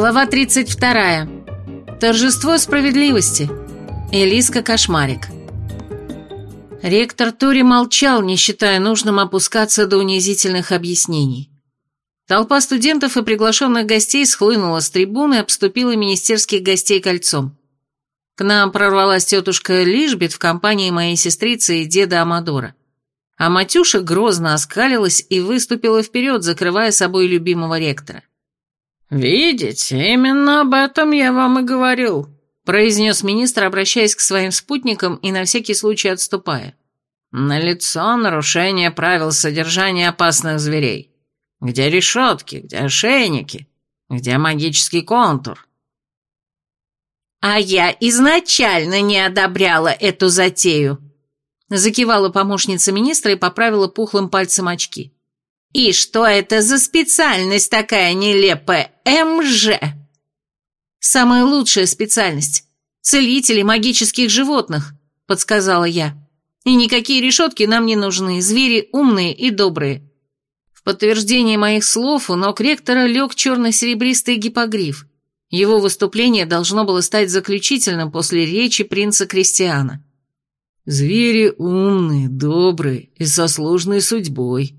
Глава 32. Торжество справедливости. Элиска Кошмарик. Ректор Тори молчал, не считая нужным опускаться до унизительных объяснений. Толпа студентов и приглашенных гостей схлынула с трибуны и обступила министерских гостей кольцом. К нам прорвалась тетушка Лишбет в компании моей сестрицы и деда Амадора. А Матюша грозно оскалилась и выступила вперед, закрывая собой любимого ректора. «Видите, именно об этом я вам и говорил», произнес министр, обращаясь к своим спутникам и на всякий случай отступая. «Налицо нарушение правил содержания опасных зверей. Где решетки, где ошейники, где магический контур?» «А я изначально не одобряла эту затею», закивала помощница министра и поправила пухлым пальцем очки. «И что это за специальность такая нелепая? МЖ?» «Самая лучшая специальность. Целители магических животных», — подсказала я. «И никакие решетки нам не нужны, звери умные и добрые». В подтверждение моих слов у ног ректора лег черно-серебристый гипогриф. Его выступление должно было стать заключительным после речи принца Кристиана. «Звери умные, добрые и со сложной судьбой»,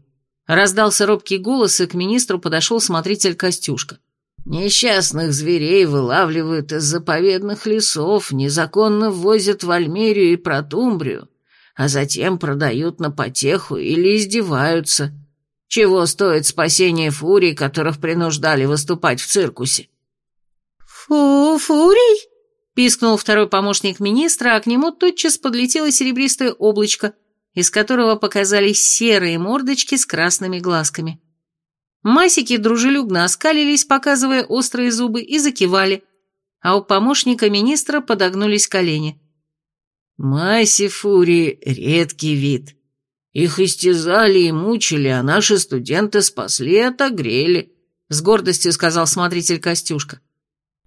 Раздался робкий голос, и к министру подошел смотритель Костюшка. Несчастных зверей вылавливают из заповедных лесов, незаконно ввозят в Альмерию и Протумбрию, а затем продают на потеху или издеваются. Чего стоит спасение фурий, которых принуждали выступать в циркусе? «Фу, фурий?» — пискнул второй помощник министра, а к нему тотчас подлетело серебристое облачко, из которого показались серые мордочки с красными глазками. Масики дружелюбно оскалились, показывая острые зубы, и закивали, а у помощника министра подогнулись колени. «Маси фурии — редкий вид. Их истязали и мучили, а наши студенты спасли и отогрели», — с гордостью сказал смотритель Костюшка.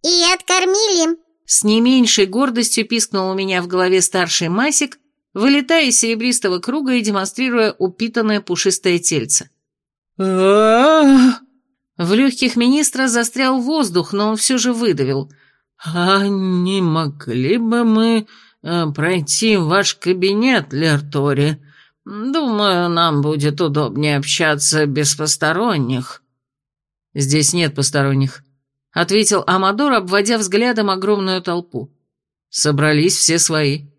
«И откормили». С не меньшей гордостью пискнул у меня в голове старший Масик, вылетая из серебристого круга и демонстрируя упитанное пушистое тельце. В легких министра застрял воздух, но он все же выдавил. «А не могли бы мы э, пройти в ваш кабинет, Лертори? Думаю, нам будет удобнее общаться без посторонних». «Здесь нет посторонних», — ответил Амадор, обводя взглядом огромную толпу. «Собрались все свои.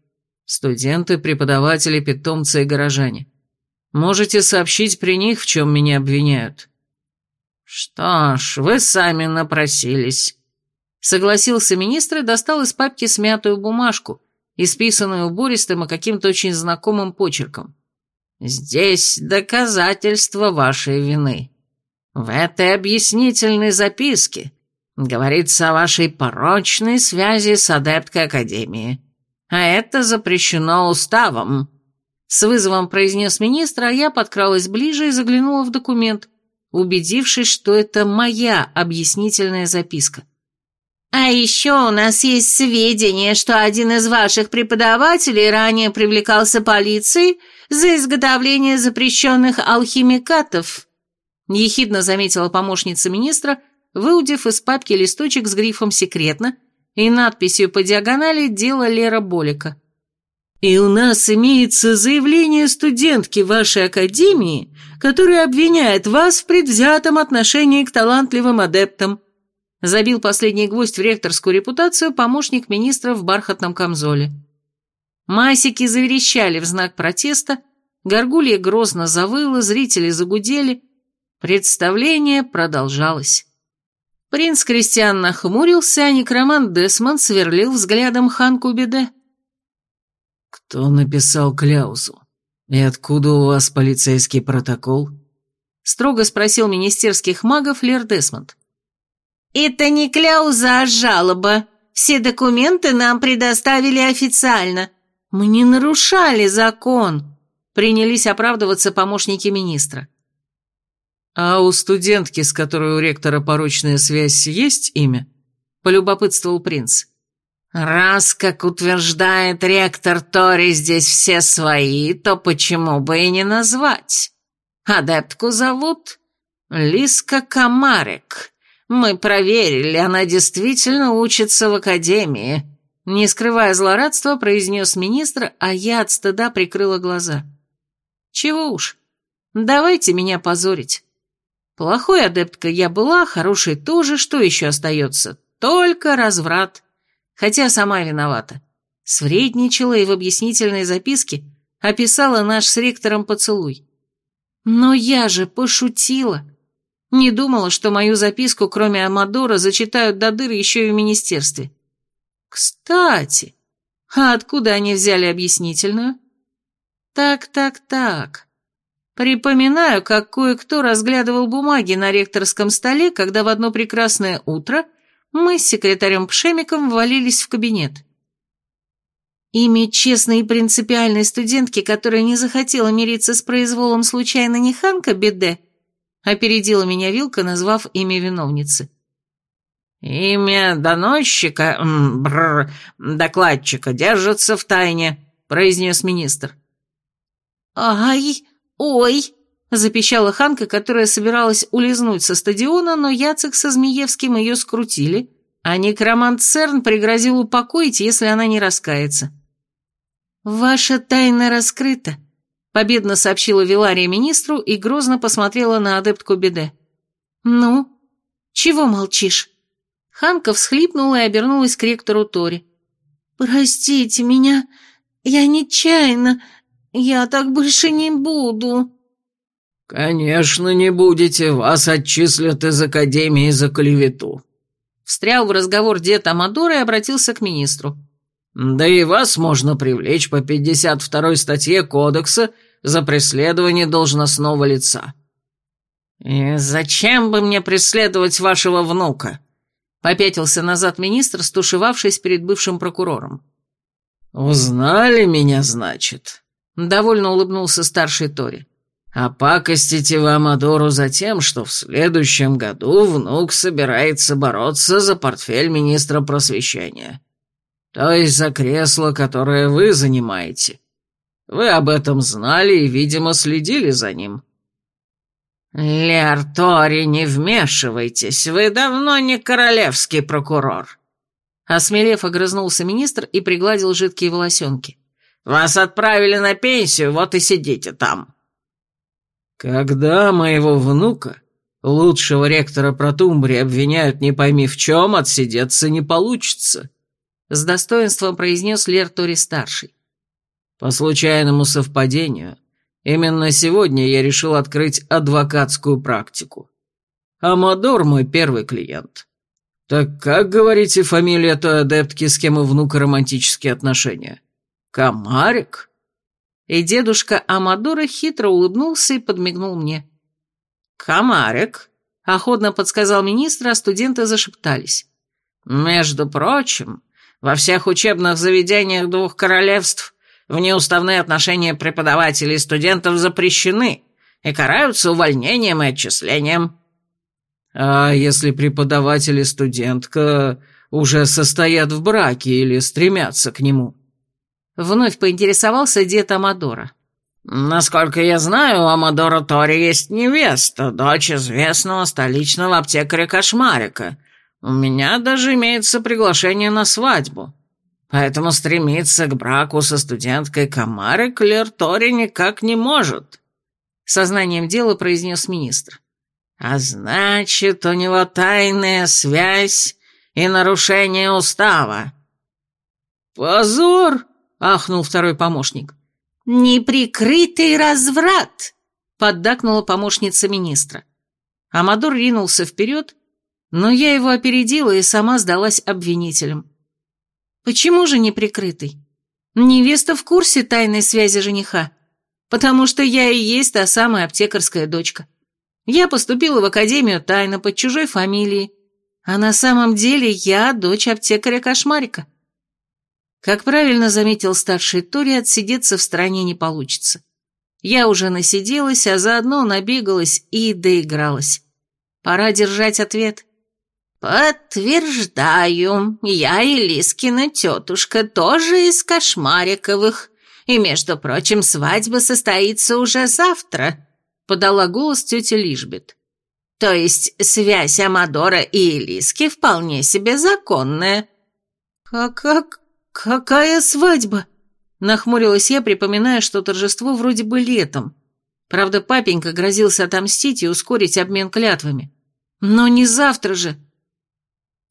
Студенты, преподаватели, питомцы и горожане. Можете сообщить при них, в чем меня обвиняют». «Что ж, вы сами напросились», — согласился министр и достал из папки смятую бумажку, исписанную убористым и каким-то очень знакомым почерком. «Здесь доказательство вашей вины. В этой объяснительной записке говорится о вашей порочной связи с адепткой Академии а это запрещено уставом», — с вызовом произнес министр, а я подкралась ближе и заглянула в документ, убедившись, что это моя объяснительная записка. «А еще у нас есть сведения, что один из ваших преподавателей ранее привлекался полицией за изготовление запрещенных алхимикатов», — ехидно заметила помощница министра, выудив из папки листочек с грифом «Секретно», и надписью по диагонали «Дело Лера Болика». «И у нас имеется заявление студентки вашей академии, которая обвиняет вас в предвзятом отношении к талантливым адептам», забил последний гвоздь в ректорскую репутацию помощник министра в бархатном камзоле. Масики заверещали в знак протеста, горгулья грозно завыла, зрители загудели. Представление продолжалось. Принц Кристиан нахмурился, а некромант Десмонд сверлил взглядом Ханку Беде. «Кто написал кляузу? И откуда у вас полицейский протокол?» Строго спросил министерских магов Лер Десмонд. «Это не кляуза, а жалоба. Все документы нам предоставили официально. Мы не нарушали закон», — принялись оправдываться помощники министра. «А у студентки, с которой у ректора порочная связь, есть имя?» – полюбопытствовал принц. «Раз, как утверждает ректор Тори, здесь все свои, то почему бы и не назвать? Адептку зовут Лиска Камарик. Мы проверили, она действительно учится в академии», не скрывая злорадства, произнес министр, а я от стыда прикрыла глаза. «Чего уж, давайте меня позорить. Плохой адепткой я была, хорошей тоже, что еще остается? Только разврат. Хотя сама виновата. Свредничала и в объяснительной записке описала наш с ректором поцелуй. Но я же пошутила. Не думала, что мою записку, кроме Амадора, зачитают до дыр еще и в министерстве. Кстати, а откуда они взяли объяснительную? Так, так, так. Припоминаю, как кое-кто разглядывал бумаги на ректорском столе, когда в одно прекрасное утро мы с секретарем Пшемиком ввалились в кабинет. Имя честной и принципиальной студентки, которая не захотела мириться с произволом случайно не Ханка Беде, опередила меня Вилка, назвав имя виновницы. «Имя доносчика, бррр, докладчика держится в тайне», — произнес министр. «Ай, ой!» — запищала Ханка, которая собиралась улизнуть со стадиона, но Яцек со Змеевским ее скрутили, а некромант Церн пригрозил упокоить, если она не раскается. «Ваша тайна раскрыта», — победно сообщила Вилария министру и грозно посмотрела на адептку Беде. «Ну, чего молчишь?» Ханка всхлипнула и обернулась к ректору Тори. «Простите меня, я нечаянно, я так больше не буду». «Конечно не будете, вас отчислят из Академии за клевету». Встрял в разговор дед Амадор и обратился к министру. Да и вас можно привлечь по 52 статье Кодекса за преследование должностного лица». «И зачем бы мне преследовать вашего внука?» Попятился назад министр, стушевавшись перед бывшим прокурором. «Узнали меня, значит?» Довольно улыбнулся старший Тори. «А пакостите вам Адору за тем, что в следующем году внук собирается бороться за портфель министра просвещения. То есть за кресло, которое вы занимаете. Вы об этом знали и, видимо, следили за ним». «Лер Тори, не вмешивайтесь, вы давно не королевский прокурор». Осмелев, огрызнулся министр и пригладил жидкие волосенки. «Вас отправили на пенсию, вот и сидите там». «Когда моего внука, лучшего ректора Протумбри, обвиняют не пойми в чем, отсидеться не получится», с достоинством произнес Лер Тори-старший. «По случайному совпадению, именно сегодня я решил открыть адвокатскую практику. Амадор мой первый клиент. Так как, говорите, фамилия той адептки, с кем у внука романтические отношения? Комарик?» И дедушка Амадора хитро улыбнулся и подмигнул мне. «Комарик», — охотно подсказал министр, а студенты зашептались. «Между прочим, во всех учебных заведениях двух королевств внеуставные отношения преподавателей и студентов запрещены и караются увольнением и отчислением». «А если преподаватель и студентка уже состоят в браке или стремятся к нему?» Вновь поинтересовался дед Амадора. «Насколько я знаю, у Амадора Тори есть невеста, дочь известного столичного аптекаря Кошмарика, у меня даже имеется приглашение на свадьбу. Поэтому стремиться к браку со студенткой Камары Клер Тори никак не может», — сознанием дела произнес министр. «А значит, у него тайная связь и нарушение устава». «Позор!» — ахнул второй помощник. «Неприкрытый разврат!» — поддакнула помощница министра. Амадор ринулся вперед, но я его опередила и сама сдалась обвинителям. Почему же не прикрытый? Невеста в курсе тайной связи жениха, потому что я и есть та самая аптекарская дочка. Я поступила в академию тайно под чужой фамилией, а на самом деле я дочь аптекаря-кошмарика. Как правильно заметил старший Тори, отсидеться в стороне не получится. Я уже насиделась, а заодно набегалась и доигралась. Пора держать ответ. «Подтверждаю, я и Лискина тетушка тоже из Кошмариковых, и, между прочим, свадьба состоится уже завтра», — подала голос тетя Лишбет. То есть связь Амадора и Элиски вполне себе законная. А как... какая свадьба? Нахмурилась я, припоминая, что торжество вроде бы летом. Правда, папенька грозился отомстить и ускорить обмен клятвами. Но не завтра же.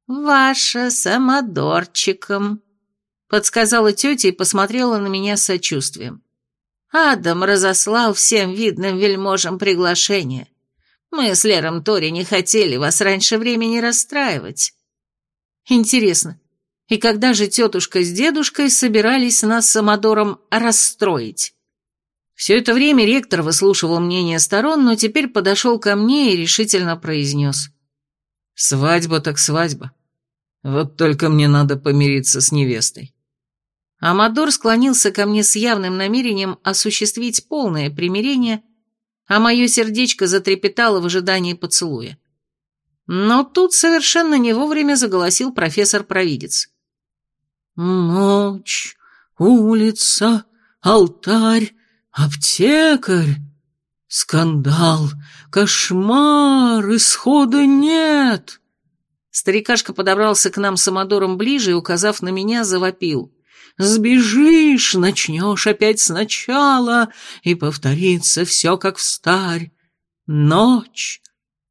«Ваша с Амадорчиком», — подсказала тетя и посмотрела на меня с сочувствием. «Адам разослал всем видным вельможам приглашение. Мы с Лером Тори не хотели вас раньше времени расстраивать». «Интересно, и когда же тетушка с дедушкой собирались нас с Амадором расстроить?» Все это время ректор выслушивал мнение сторон, но теперь подошел ко мне и решительно произнес. «Свадьба так свадьба. Вот только мне надо помириться с невестой. Амадор склонился ко мне с явным намерением осуществить полное примирение, а мое сердечко затрепетало в ожидании поцелуя. Но тут совершенно не вовремя заголосил профессор-провидец. «Ночь, улица, алтарь, аптекарь, скандал, кошмар, исхода нет!» Старикашка подобрался к нам с Амадором ближе и, указав на меня, завопил. «Сбежишь, начнешь опять сначала, и повторится все, как в старь. Ночь,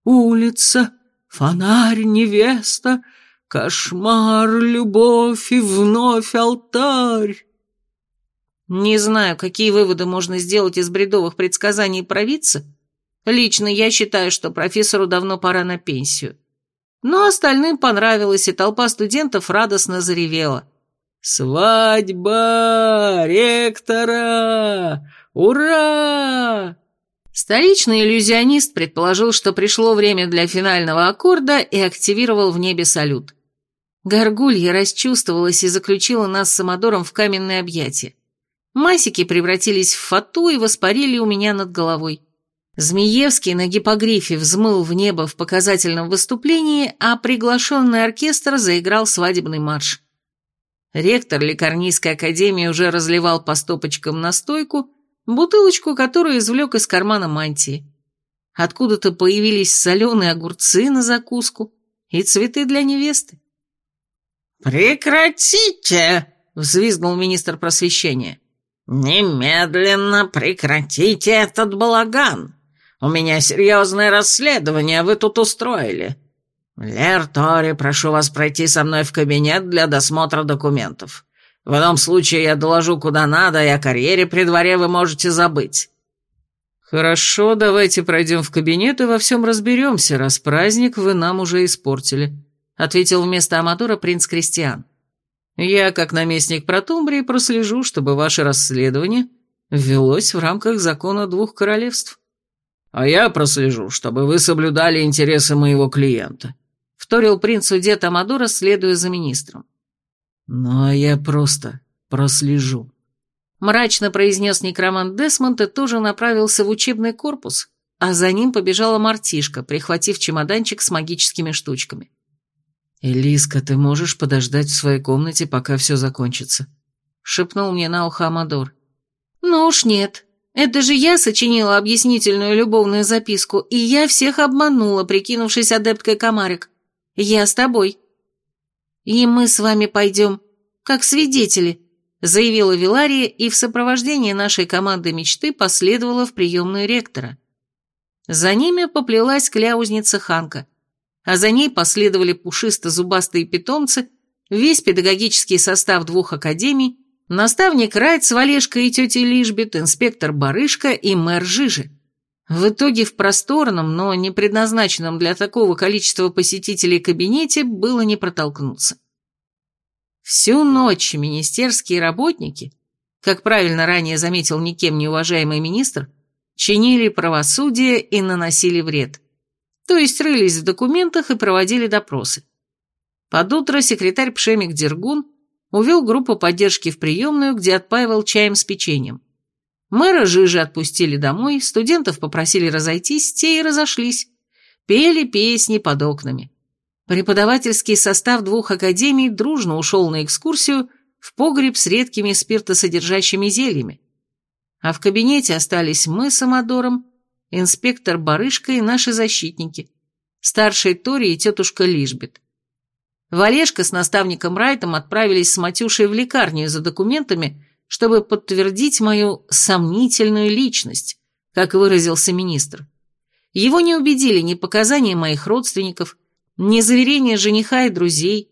улица, фонарь, невеста, кошмар, любовь и вновь алтарь». Не знаю, какие выводы можно сделать из бредовых предсказаний провидца. Лично я считаю, что профессору давно пора на пенсию. Но остальным понравилось, и толпа студентов радостно заревела. «Свадьба ректора! Ура!» Столичный иллюзионист предположил, что пришло время для финального аккорда и активировал в небе салют. Горгулья расчувствовалась и заключила нас с Амадором в каменное объятие. Масики превратились в фату и воспарили у меня над головой. Змеевский на гипогрифе взмыл в небо в показательном выступлении, а приглашенный оркестр заиграл свадебный марш. Ректор Лекарнийской академии уже разливал по стопочкам настойку, бутылочку которую извлек из кармана мантии. Откуда-то появились соленые огурцы на закуску и цветы для невесты. «Прекратите!» — взвизгнул министр просвещения. «Немедленно прекратите этот балаган! У меня серьезное расследование вы тут устроили. Лер Тори, прошу вас пройти со мной в кабинет для досмотра документов. В этом случае я доложу куда надо, и о карьере при дворе вы можете забыть». «Хорошо, давайте пройдем в кабинет и во всем разберемся, раз праздник вы нам уже испортили», ответил вместо Амадора принц Кристиан. «Я, как наместник Протумбрии, прослежу, чтобы ваше расследование велось в рамках закона двух королевств». «А я прослежу, чтобы вы соблюдали интересы моего клиента», — вторил принцу дед Амадора, следуя за министром. «Ну, а я просто прослежу», — мрачно произнес некромант Десмонд и тоже направился в учебный корпус, а за ним побежала мартишка, прихватив чемоданчик с магическими штучками. «Элиска, ты можешь подождать в своей комнате, пока все закончится?» — шепнул мне на ухо Амадор. «Ну уж нет», это же я сочинила объяснительную любовную записку, и я всех обманула, прикинувшись адепткой комарик. Я с тобой. И мы с вами пойдем, как свидетели, заявила Вилария и в сопровождении нашей команды мечты последовала в приемную ректора. За ними поплелась кляузница Ханка, а за ней последовали пушисто-зубастые питомцы, весь педагогический состав двух академий Наставник Райт с Валешкой и тетей Лишбет, инспектор Барышка и мэр Жижи. В итоге в просторном, но не предназначенном для такого количества посетителей кабинете было не протолкнуться. Всю ночь министерские работники, как правильно ранее заметил никем не уважаемый министр, чинили правосудие и наносили вред. То есть рылись в документах и проводили допросы. Под утро секретарь Пшемик Дергун увел группу поддержки в приемную, где отпаивал чаем с печеньем. Мэра Жижи отпустили домой, студентов попросили разойтись, те и разошлись. Пели песни под окнами. Преподавательский состав двух академий дружно ушел на экскурсию в погреб с редкими спиртосодержащими зельями. А в кабинете остались мы с Амадором, инспектор Барышка и наши защитники, старший Тори и тетушка Лишбет. Валешка с наставником Райтом отправились с Матюшей в лекарню за документами, чтобы подтвердить мою сомнительную личность, как выразился министр. Его не убедили ни показания моих родственников, ни заверения жениха и друзей,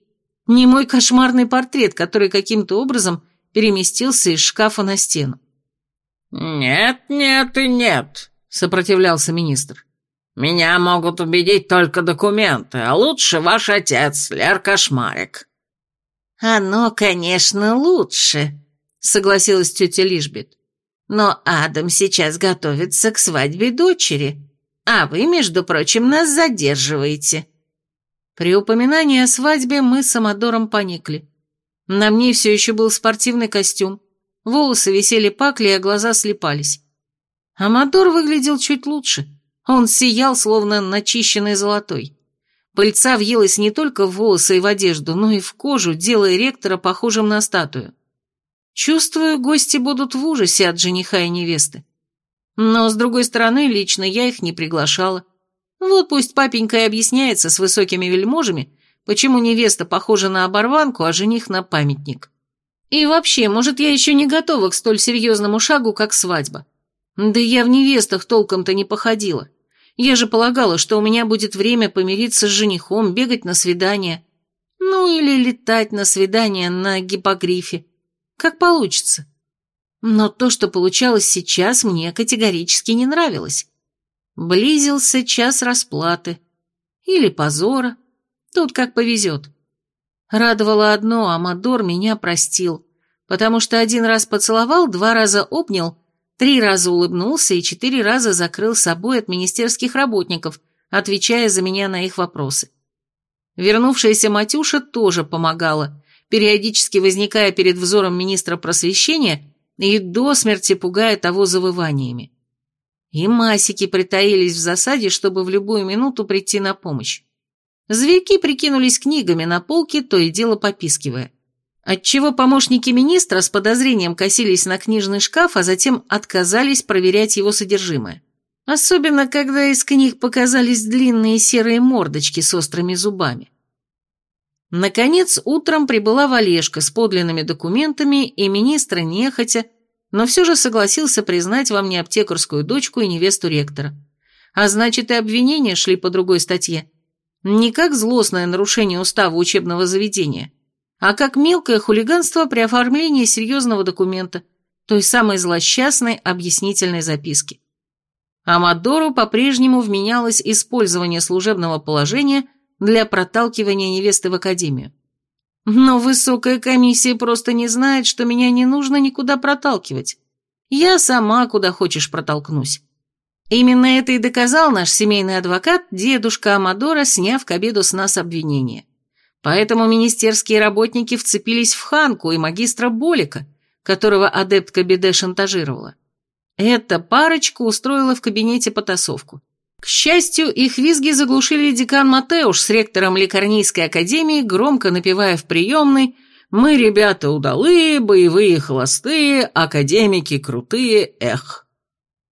ни мой кошмарный портрет, который каким-то образом переместился из шкафа на стену. «Нет, нет и нет», — сопротивлялся министр. «Меня могут убедить только документы, а лучше ваш отец, Лер Кошмарик». «Оно, конечно, лучше», — согласилась тетя Лишбет. «Но Адам сейчас готовится к свадьбе дочери, а вы, между прочим, нас задерживаете». При упоминании о свадьбе мы с Амадором поникли. На мне все еще был спортивный костюм, волосы висели пакли, а глаза слепались. Амадор выглядел чуть лучше. Он сиял, словно начищенный золотой. Пыльца въелась не только в волосы и в одежду, но и в кожу, делая ректора похожим на статую. Чувствую, гости будут в ужасе от жениха и невесты. Но, с другой стороны, лично я их не приглашала. Вот пусть папенька и объясняется с высокими вельможами, почему невеста похожа на оборванку, а жених на памятник. И вообще, может, я еще не готова к столь серьезному шагу, как свадьба. Да я в невестах толком-то не походила. Я же полагала, что у меня будет время помириться с женихом, бегать на свидание. Ну, или летать на свидание на гипогрифе. Как получится. Но то, что получалось сейчас, мне категорически не нравилось. Близился час расплаты. Или позора. Тут как повезет. Радовало одно, Амадор меня простил, потому что один раз поцеловал, два раза обнял, три раза улыбнулся и четыре раза закрыл собой от министерских работников, отвечая за меня на их вопросы. Вернувшаяся Матюша тоже помогала, периодически возникая перед взором министра просвещения и до смерти пугая того завываниями. И масики притаились в засаде, чтобы в любую минуту прийти на помощь. Зверьки прикинулись книгами на полке, то и дело попискивая. Отчего помощники министра с подозрением косились на книжный шкаф, а затем отказались проверять его содержимое. Особенно, когда из книг показались длинные серые мордочки с острыми зубами. Наконец, утром прибыла Валешка с подлинными документами, и министр нехотя, но все же согласился признать во мне аптекарскую дочку и невесту ректора. А значит, и обвинения шли по другой статье. Не как злостное нарушение устава учебного заведения, а как мелкое хулиганство при оформлении серьезного документа, той самой злосчастной объяснительной записки. Амадору по-прежнему вменялось использование служебного положения для проталкивания невесты в академию. Но высокая комиссия просто не знает, что меня не нужно никуда проталкивать. Я сама куда хочешь протолкнусь. Именно это и доказал наш семейный адвокат, дедушка Амадора, сняв к обеду с нас обвинение. Поэтому министерские работники вцепились в Ханку и магистра Болика, которого адептка Беде шантажировала. Эта парочка устроила в кабинете потасовку. К счастью, их визги заглушили декан Матеуш с ректором Лекарнийской академии, громко напевая в приемной «Мы, ребята, удалые, боевые холостые, академики крутые, эх».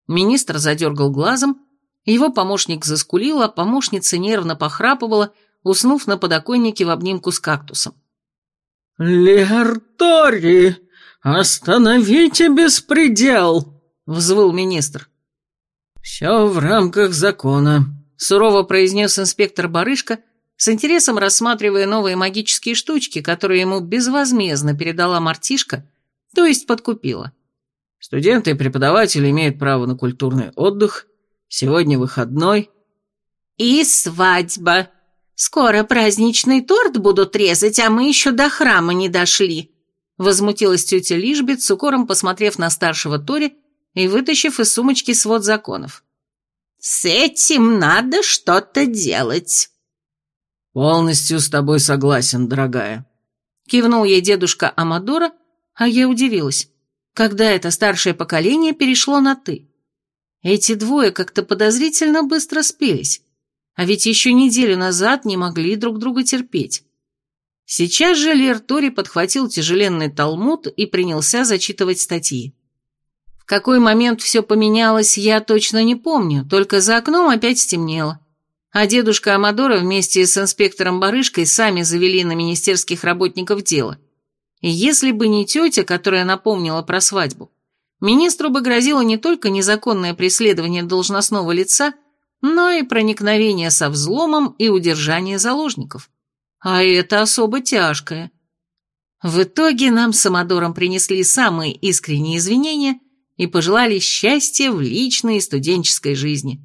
Министр задергал глазом, его помощник заскулил, а помощница нервно похрапывала, уснув на подоконнике в обнимку с кактусом. «Леартори, остановите беспредел!» — взвыл министр. «Все в рамках закона», — сурово произнес инспектор Барышка, с интересом рассматривая новые магические штучки, которые ему безвозмездно передала мартишка, то есть подкупила. «Студенты и преподаватели имеют право на культурный отдых. Сегодня выходной». «И свадьба. Скоро праздничный торт будут резать, а мы еще до храма не дошли», — возмутилась тетя Лишбет, с укором посмотрев на старшего Тори, и вытащив из сумочки свод законов. «С этим надо что-то делать». «Полностью с тобой согласен, дорогая», — кивнул ей дедушка Амадора, а я удивилась, когда это старшее поколение перешло на «ты». Эти двое как-то подозрительно быстро спелись, а ведь еще неделю назад не могли друг друга терпеть. Сейчас же Лер Тори подхватил тяжеленный талмуд и принялся зачитывать статьи какой момент все поменялось, я точно не помню, только за окном опять стемнело. а дедушка Амадора вместе с инспектором Барышкой сами завели на министерских работников дело. И если бы не тетя, которая напомнила про свадьбу, министру бы грозило не только незаконное преследование должностного лица, но и проникновение со взломом и удержание заложников. А это особо тяжкое. В итоге нам с Амадором принесли самые искренние извинения и пожелали счастья в личной студенческой жизни.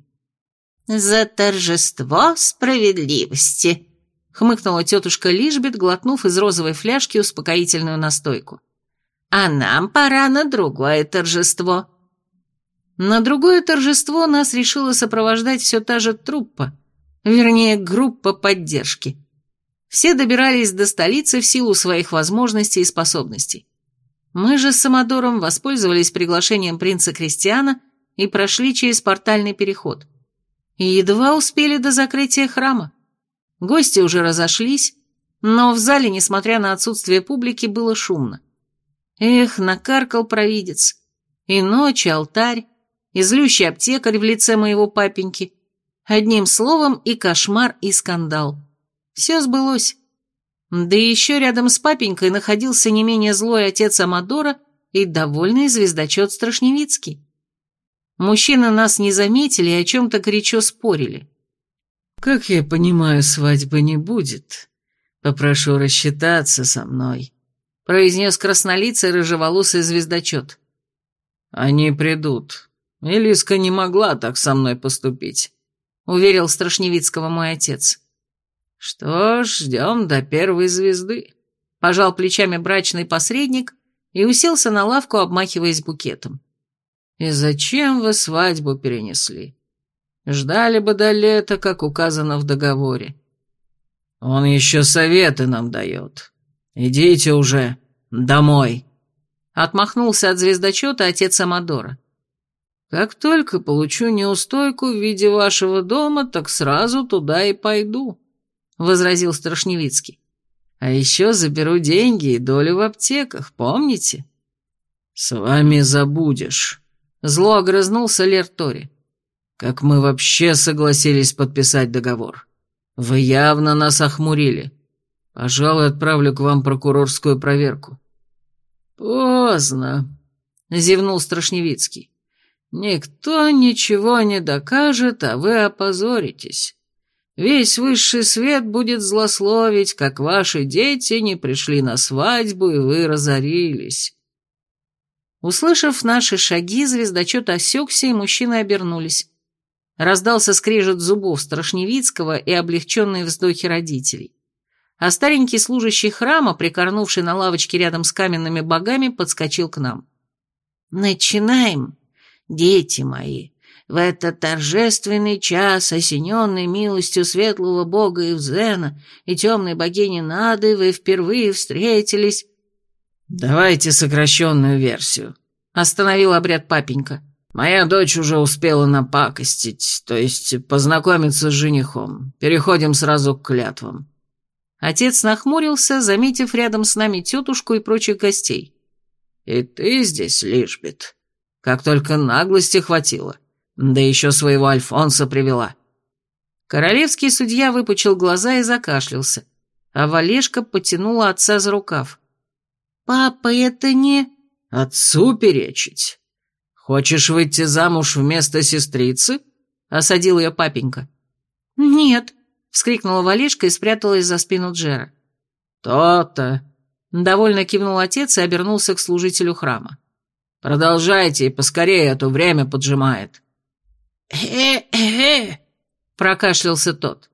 «За торжество справедливости», — хмыкнула тетушка Лишбет, глотнув из розовой фляжки успокоительную настойку. «А нам пора на другое торжество». На другое торжество нас решила сопровождать все та же труппа, вернее, группа поддержки. Все добирались до столицы в силу своих возможностей и способностей. Мы же с Самодором воспользовались приглашением принца Кристиана и прошли через портальный переход. И едва успели до закрытия храма. Гости уже разошлись, но в зале, несмотря на отсутствие публики, было шумно. Эх, накаркал провидец. И ночь, и алтарь, и злющий аптекарь в лице моего папеньки. Одним словом, и кошмар, и скандал. Все сбылось. Да и еще рядом с папенькой находился не менее злой отец Амадора и довольный звездочет Страшневицкий. Мужчины нас не заметили и о чем-то горячо спорили. «Как я понимаю, свадьбы не будет. Попрошу рассчитаться со мной», — произнес краснолицый рыжеволосый звездочет. «Они придут. Элиска не могла так со мной поступить», — уверил Страшневицкого мой отец. «Что ж, ждем до первой звезды», — пожал плечами брачный посредник и уселся на лавку, обмахиваясь букетом. «И зачем вы свадьбу перенесли? Ждали бы до лета, как указано в договоре». «Он еще советы нам дает. Идите уже домой», — отмахнулся от звездочета отец Амадора. «Как только получу неустойку в виде вашего дома, так сразу туда и пойду», — возразил Страшневицкий. «А еще заберу деньги и долю в аптеках, помните?» «С вами забудешь», Зло огрызнулся Лер Тори. «Как мы вообще согласились подписать договор? Вы явно нас охмурили. Пожалуй, отправлю к вам прокурорскую проверку». «Поздно», — зевнул Страшневицкий. «Никто ничего не докажет, а вы опозоритесь. Весь высший свет будет злословить, как ваши дети не пришли на свадьбу, и вы разорились. Услышав наши шаги, звездочет осекся, и мужчины обернулись. Раздался скрежет зубов Страшневицкого и облегченные вздохи родителей. А старенький служащий храма, прикорнувший на лавочке рядом с каменными богами, подскочил к нам. «Начинаем, дети мои. В этот торжественный час, осененный милостью светлого бога Евзена и темной богини Нады, вы впервые встретились «Давайте сокращенную версию», — остановил обряд папенька. «Моя дочь уже успела напакостить, то есть познакомиться с женихом. Переходим сразу к клятвам». Отец нахмурился, заметив рядом с нами тетушку и прочих гостей. «И ты здесь, Лишбет. Как только наглости хватило. Да еще своего Альфонса привела». Королевский судья выпучил глаза и закашлялся, а Валешка потянула отца за рукав. «Папа, это не...» «Отцу перечить? Хочешь выйти замуж вместо сестрицы?» — осадил ее папенька. «Нет», — вскрикнула Валишка и спряталась за спину Джера. «То-то», — довольно кивнул отец и обернулся к служителю храма. «Продолжайте, и поскорее, а то время поджимает». «Э-э-э», — прокашлялся тот.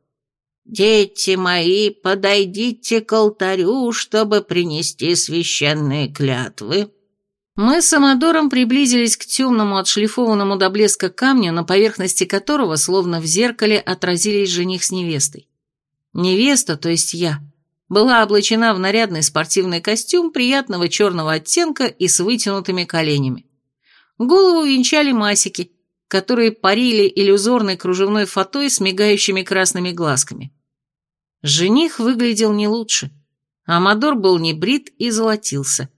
«Дети мои, подойдите к алтарю, чтобы принести священные клятвы». Мы с Амадором приблизились к темному отшлифованному до блеска камню, на поверхности которого, словно в зеркале, отразились жених с невестой. Невеста, то есть я, была облачена в нарядный спортивный костюм приятного черного оттенка и с вытянутыми коленями. Голову венчали масики, которые парили иллюзорной кружевной фатой с мигающими красными глазками. Жених выглядел не лучше. Амадор был не брит и золотился.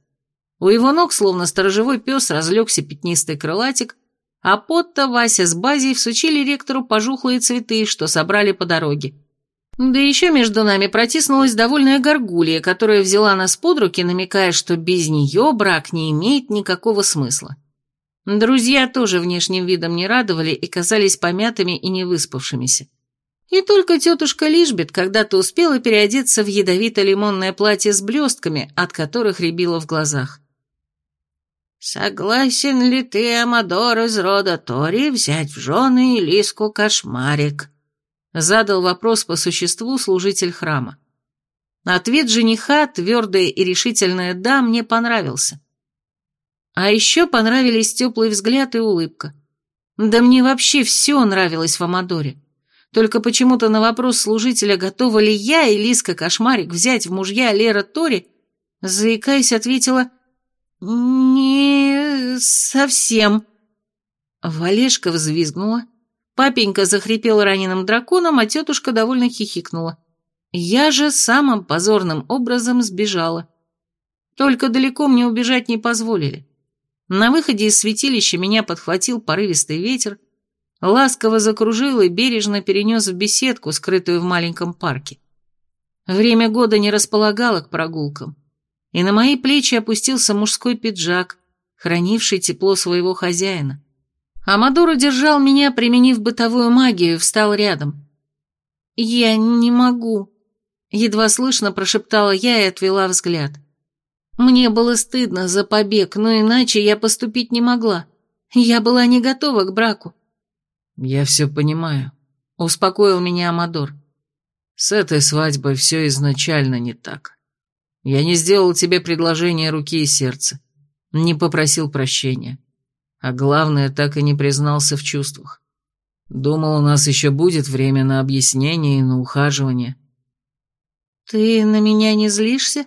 У его ног, словно сторожевой пес, разлегся пятнистый крылатик, а Потта, Вася с Базей всучили ректору пожухлые цветы, что собрали по дороге. Да еще между нами протиснулась довольная горгулья, которая взяла нас под руки, намекая, что без нее брак не имеет никакого смысла. Друзья тоже внешним видом не радовали и казались помятыми и невыспавшимися. И только тетушка Лишбет когда-то успела переодеться в ядовито-лимонное платье с блестками, от которых рябило в глазах. «Согласен ли ты, Амадор из рода Тори, взять в жены Элиску Кошмарик?» Задал вопрос по существу служитель храма. Ответ жениха, твердое и решительное «да», мне понравился. А еще понравились теплый взгляд и улыбка. Да мне вообще все нравилось в Амадоре. Только почему-то на вопрос служителя, готова ли я и Лиска Кошмарик взять в мужья Лера Тори, заикаясь, ответила «Не совсем». Валешка взвизгнула, папенька захрипел раненым драконом, а тетушка довольно хихикнула. Я же самым позорным образом сбежала. Только далеко мне убежать не позволили. На выходе из святилища меня подхватил порывистый ветер, ласково закружил и бережно перенес в беседку, скрытую в маленьком парке. Время года не располагало к прогулкам и на мои плечи опустился мужской пиджак, хранивший тепло своего хозяина. Амадор удержал меня, применив бытовую магию, встал рядом. «Я не могу», — едва слышно прошептала я и отвела взгляд. Мне было стыдно за побег, но иначе я поступить не могла. Я была не готова к браку. «Я все понимаю», — успокоил меня Амадор. «С этой свадьбой все изначально не так. Я не сделал тебе предложение руки и сердца, не попросил прощения. А главное, так и не признался в чувствах. Думал, у нас еще будет время на объяснение и на ухаживание. «Ты на меня не злишься?»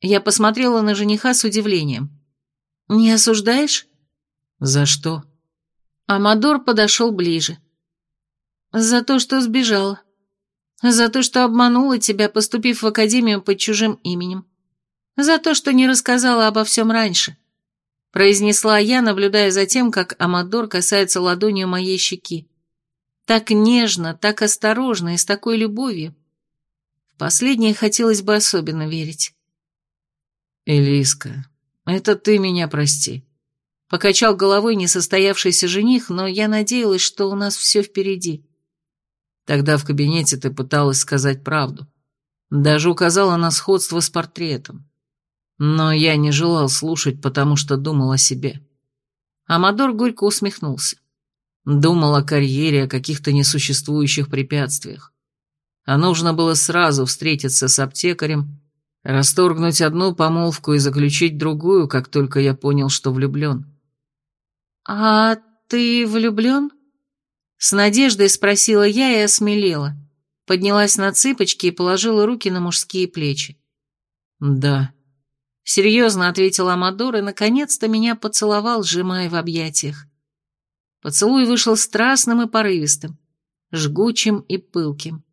Я посмотрела на жениха с удивлением. «Не осуждаешь?» «За что?» Амадор подошел ближе. «За то, что сбежала. За то, что обманула тебя, поступив в академию под чужим именем. За то, что не рассказала обо всем раньше. Произнесла я, наблюдая за тем, как Амадор касается ладонью моей щеки. Так нежно, так осторожно и с такой любовью. В последнее хотелось бы особенно верить. «Элиска, это ты меня прости», — покачал головой несостоявшийся жених, но я надеялась, что у нас все впереди. Тогда в кабинете ты пыталась сказать правду. Даже указала на сходство с портретом. Но я не желал слушать, потому что думал о себе. Амадор горько усмехнулся. Думал о карьере, о каких-то несуществующих препятствиях. А нужно было сразу встретиться с аптекарем, расторгнуть одну помолвку и заключить другую, как только я понял, что влюблен. «А ты влюблен?» С надеждой спросила я и осмелела. Поднялась на цыпочки и положила руки на мужские плечи. «Да», — серьезно ответил Амадор и наконец-то меня поцеловал, сжимая в объятиях. Поцелуй вышел страстным и порывистым, жгучим и пылким.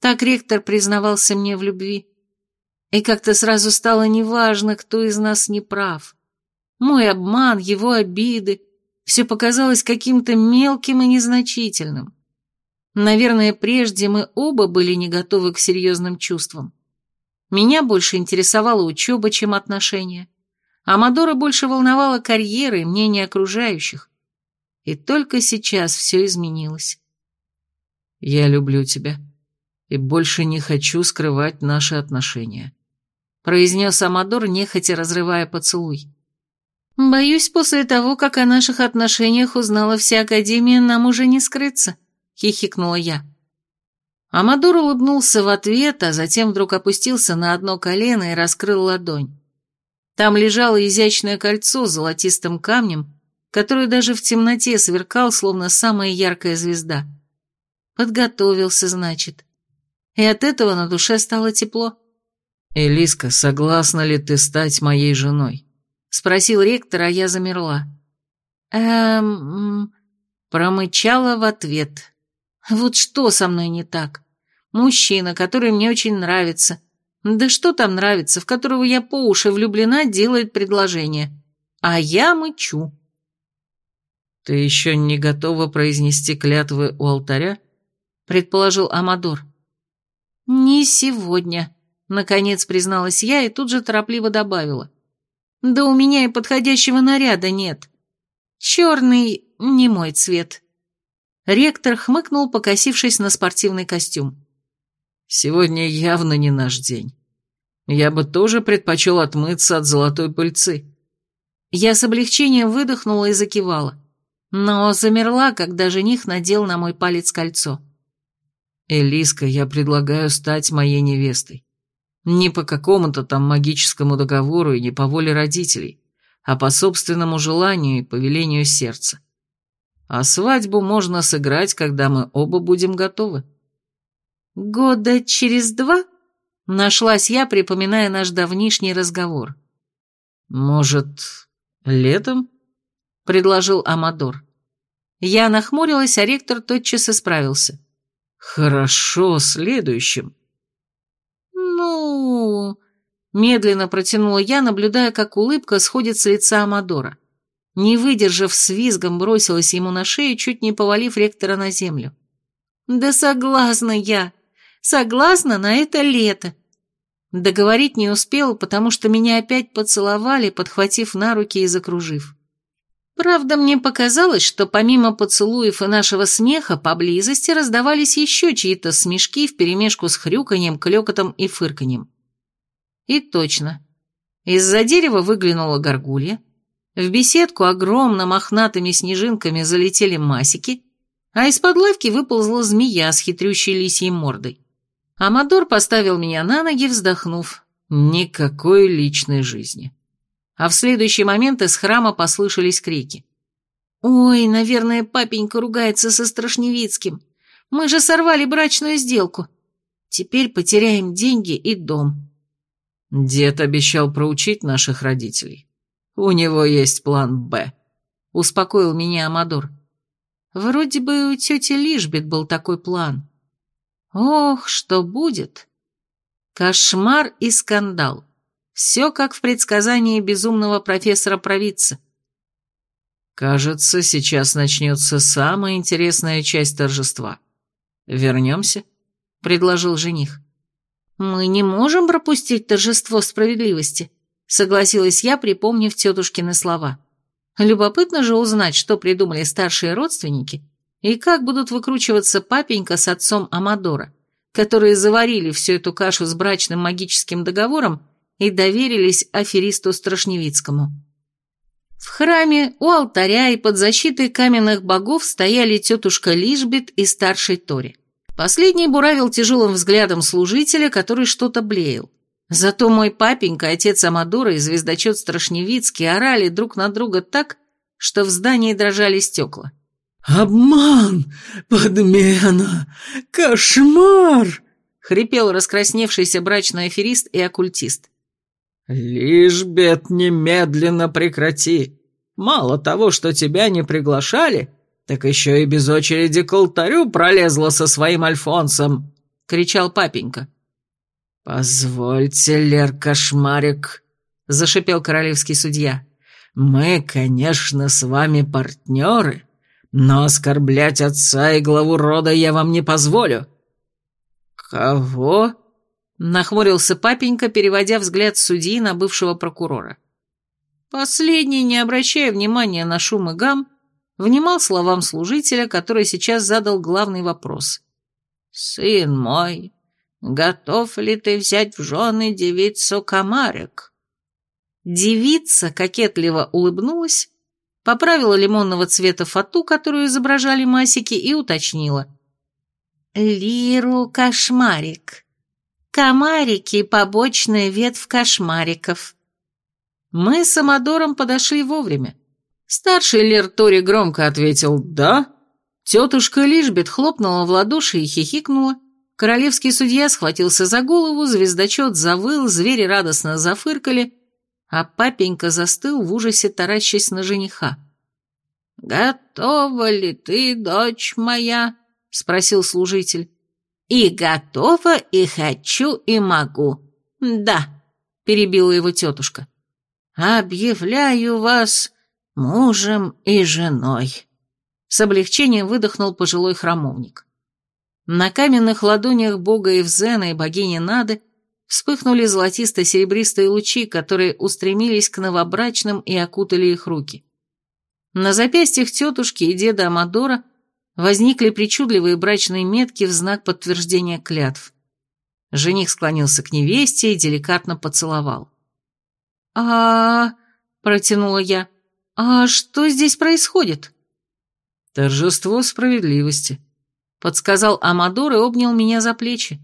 Так ректор признавался мне в любви. И как-то сразу стало неважно, кто из нас не прав. Мой обман, его обиды — все показалось каким-то мелким и незначительным. Наверное, прежде мы оба были не готовы к серьезным чувствам. Меня больше интересовала учеба, чем отношения. Амадора больше волновала карьера и мнение окружающих. И только сейчас все изменилось. «Я люблю тебя и больше не хочу скрывать наши отношения», произнес Амадор, нехотя разрывая поцелуй. «Боюсь, после того, как о наших отношениях узнала вся Академия, нам уже не скрыться», — хихикнула я. Амадор улыбнулся в ответ, а затем вдруг опустился на одно колено и раскрыл ладонь. Там лежало изящное кольцо с золотистым камнем, который даже в темноте сверкал, словно самая яркая звезда. Подготовился, значит. И от этого на душе стало тепло. «Элиска, согласна ли ты стать моей женой?» Спросил ректор, а я замерла. Эм... Промычала в ответ. Вот что со мной не так? Мужчина, который мне очень нравится. Да что там нравится, в которого я по уши влюблена, делает предложение. А я мычу. «Ты еще не готова произнести клятвы у алтаря?» — предположил Амадор. «Не сегодня», — наконец призналась я и тут же торопливо добавила. «Да у меня и подходящего наряда нет. Черный не мой цвет». Ректор хмыкнул, покосившись на спортивный костюм. «Сегодня явно не наш день. Я бы тоже предпочел отмыться от золотой пыльцы». Я с облегчением выдохнула и закивала но замерла, когда жених надел на мой палец кольцо. «Элиска, я предлагаю стать моей невестой. Не по какому-то там магическому договору и не по воле родителей, а по собственному желанию и повелению сердца. А свадьбу можно сыграть, когда мы оба будем готовы». «Года через два?» — нашлась я, припоминая наш давнишний разговор. «Может, летом?» — предложил Амадор. Я нахмурилась, а ректор тотчас исправился. «Хорошо, следующим». «Ну...» — медленно протянула я, наблюдая, как улыбка сходит с лица Амадора. Не выдержав, с визгом бросилась ему на шею, чуть не повалив ректора на землю. «Да согласна я! Согласна на это лето!» Договорить не успела, потому что меня опять поцеловали, подхватив на руки и закружив. Правда, мне показалось, что помимо поцелуев и нашего смеха поблизости раздавались еще чьи-то смешки вперемешку с хрюканьем, клёкотом и фырканьем. И точно. Из-за дерева выглянула горгулья, в беседку огромно мохнатыми снежинками залетели масики, а из-под лавки выползла змея с хитрющей лисьей мордой. Амадор поставил меня на ноги, вздохнув. Никакой личной жизни а в следующий момент из храма послышались крики. «Ой, наверное, папенька ругается со Страшневицким. Мы же сорвали брачную сделку. Теперь потеряем деньги и дом». Дед обещал проучить наших родителей. У него есть план «Б», — успокоил меня Амадор. Вроде бы у тети Лишбет был такой план. Ох, что будет? Кошмар и скандал. Все как в предсказании безумного профессора Провидца. «Кажется, сейчас начнется самая интересная часть торжества. Вернемся?» — предложил жених. «Мы не можем пропустить торжество справедливости», — согласилась я, припомнив тетушкины слова. «Любопытно же узнать, что придумали старшие родственники и как будут выкручиваться папенька с отцом Амадора, которые заварили всю эту кашу с брачным магическим договором и доверились аферисту Страшневицкому. В храме у алтаря и под защитой каменных богов стояли тетушка Лишбет и старший Тори. Последний буравил тяжелым взглядом служителя, который что-то блеял. Зато мой папенька, отец Амадора и звездочет Страшневицкий орали друг на друга так, что в здании дрожали стекла. «Обман! Подмена! Кошмар!» — хрипел раскрасневшийся брачный аферист и оккультист. «Лишбет, немедленно прекрати! Мало того, что тебя не приглашали, так еще и без очереди к алтарю пролезла со своим Альфонсом!» — кричал папенька. «Позвольте, Лер Кошмарик», — зашипел королевский судья. «Мы, конечно, с вами партнеры, но оскорблять отца и главу рода я вам не позволю». «Кого?» Нахмурился папенька, переводя взгляд судьи на бывшего прокурора. Последний, не обращая внимания на шум и гам, внимал словам служителя, который сейчас задал главный вопрос. «Сын мой, готов ли ты взять в жены девицу Комарик?» Девица кокетливо улыбнулась, поправила лимонного цвета фату, которую изображали масики, и уточнила. «Лиру Кошмарик». Комарики – побочная ветвь кошмариков. Мы с Амадором подошли вовремя. Старший Лер Тори громко ответил «да». Тетушка Лишбет хлопнула в ладоши и хихикнула. Королевский судья схватился за голову, звездочет завыл, звери радостно зафыркали, а папенька застыл в ужасе, таращась на жениха. «Готова ли ты, дочь моя?» — спросил служитель. И готова, и хочу, и могу. Да, перебила его тетушка. Объявляю вас мужем и женой. С облегчением выдохнул пожилой храмовник. На каменных ладонях бога Евзена и богини Нады вспыхнули золотисто-серебристые лучи, которые устремились к новобрачным и окутали их руки. На запястьях тетушки и деда Амадора возникли причудливые брачные метки в знак подтверждения клятв. Жених склонился к невесте и деликатно поцеловал. «А...» — протянула я. «А что здесь происходит?» «Торжество справедливости», — подсказал Амадор и обнял меня за плечи.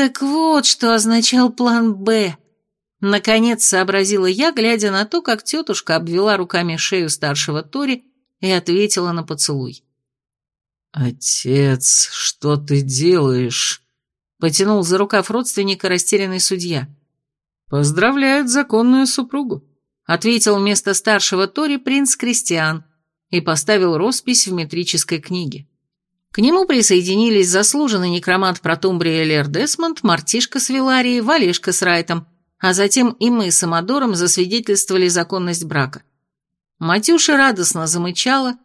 «Так вот, что означал план «Б». Наконец сообразила я, глядя на то, как тетушка обвела руками шею старшего Тори и ответила на поцелуй. «Отец, что ты делаешь?» Потянул за рукав родственника растерянный судья. «Поздравляют законную супругу», — ответил вместо старшего Тори принц Кристиан и поставил роспись в метрической книге. К нему присоединились заслуженный некромант Протумбрия Лер Десмонд, Мартишка с Виларией, Валешка с Райтом, а затем и мы с Амадором засвидетельствовали законность брака. Матюша радостно замычала,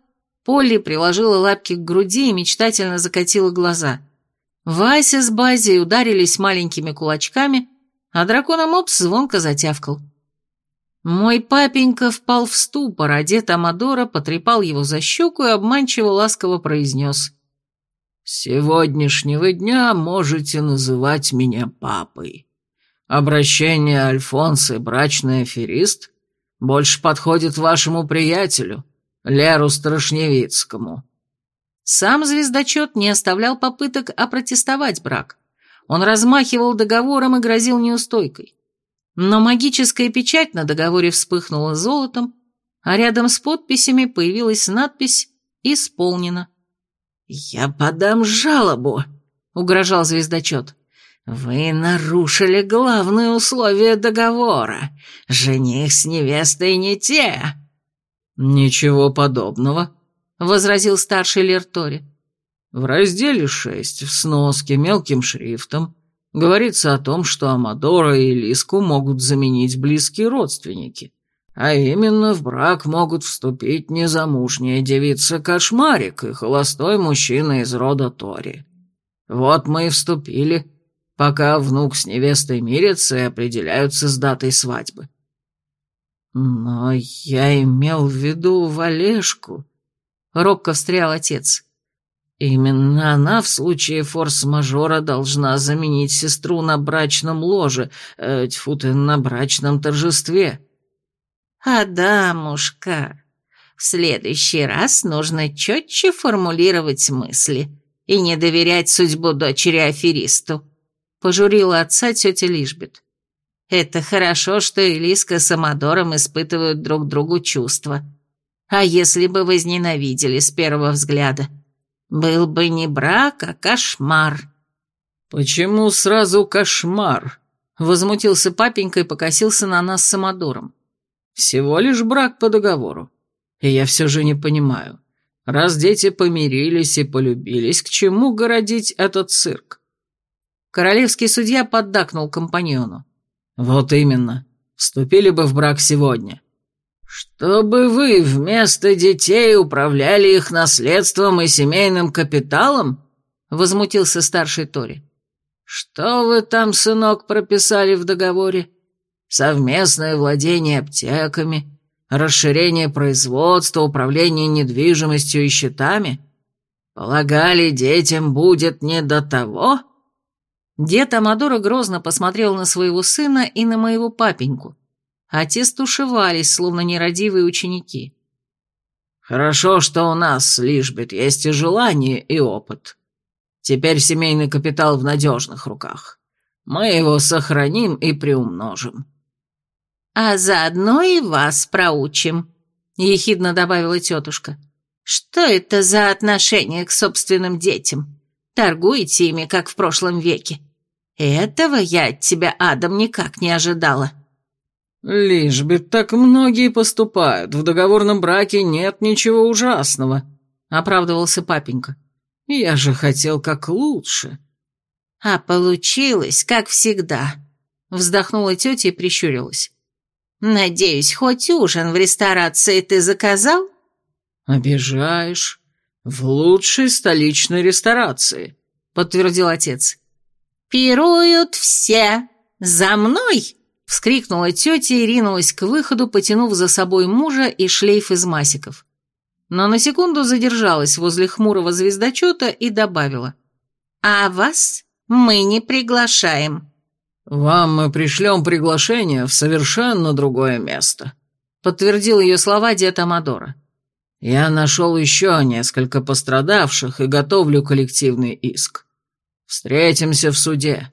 Полли приложила лапки к груди и мечтательно закатила глаза. Вася с Базей ударились маленькими кулачками, а дракона-мопс звонко затявкал. Мой папенька впал в ступор, а дед Амадора потрепал его за щеку и обманчиво ласково произнес. «С сегодняшнего дня можете называть меня папой. Обращение Альфонсы брачный аферист больше подходит вашему приятелю, Леру Страшневицкому». Сам звездочет не оставлял попыток опротестовать брак. Он размахивал договором и грозил неустойкой. Но магическая печать на договоре вспыхнула золотом, а рядом с подписями появилась надпись «Исполнено». «Я подам жалобу», — угрожал звездочет. «Вы нарушили главные условия договора. Жених с невестой не те». «Ничего подобного», — возразил старший Лертори. «В разделе 6, в сноске, мелким шрифтом, говорится о том, что Амадора и Лиску могут заменить близкие родственники, а именно в брак могут вступить незамужняя девица Кошмарик и холостой мужчина из рода Тори. Вот мы и вступили, пока внук с невестой мирятся и определяются с датой свадьбы. «Но я имел в виду Валешку», — робко встрял отец. «Именно она в случае форс-мажора должна заменить сестру на брачном ложе, э, тьфу ты, на брачном торжестве». «Адамушка, в следующий раз нужно четче формулировать мысли и не доверять судьбу дочери аферисту», — пожурила отца тетя Лишбет. Это хорошо, что Элиска с Амадором испытывают друг другу чувства. А если бы возненавидели с первого взгляда? Был бы не брак, а кошмар. «Почему сразу кошмар?» Возмутился папенька и покосился на нас с Амадором. «Всего лишь брак по договору. И я все же не понимаю. Раз дети помирились и полюбились, к чему городить этот цирк?» Королевский судья поддакнул компаньону. «Вот именно. Вступили бы в брак сегодня». «Чтобы вы вместо детей управляли их наследством и семейным капиталом?» — возмутился старший Тори. «Что вы там, сынок, прописали в договоре? Совместное владение аптеками, расширение производства, управление недвижимостью и счетами? Полагали, детям будет не до того?» Дед Амадора грозно посмотрел на своего сына и на моего папеньку, а те стушевались, словно нерадивые ученики. «Хорошо, что у нас, Лишбет, есть и желание, и опыт. Теперь семейный капитал в надежных руках. Мы его сохраним и приумножим». «А заодно и вас проучим», — ехидно добавила тетушка. «Что это за отношение к собственным детям? Торгуете ими, как в прошлом веке?» Этого я от тебя, Адам, никак не ожидала. Лишь бы так многие поступают. В договорном браке нет ничего ужасного, оправдывался папенька. Я же хотел как лучше. А получилось, как всегда. Вздохнула тетя и прищурилась. Надеюсь, хоть ужин в ресторации ты заказал? «Обижаешь. В лучшей столичной ресторации», — подтвердил отец. «Пируют все. За мной!» — вскрикнула тетя и ринулась к выходу, потянув за собой мужа и шлейф из масиков. Но на секунду задержалась возле хмурого звездочета и добавила. «А вас мы не приглашаем». «Вам мы пришлем приглашение в совершенно другое место», — подтвердил ее слова дед Амадора. «Я нашел еще несколько пострадавших и готовлю коллективный иск. Встретимся в суде».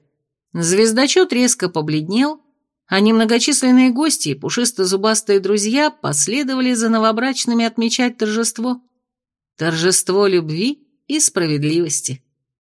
Звездочет резко побледнел, а немногочисленные гости и пушисто-зубастые друзья последовали за новобрачными отмечать торжество. Торжество любви и справедливости.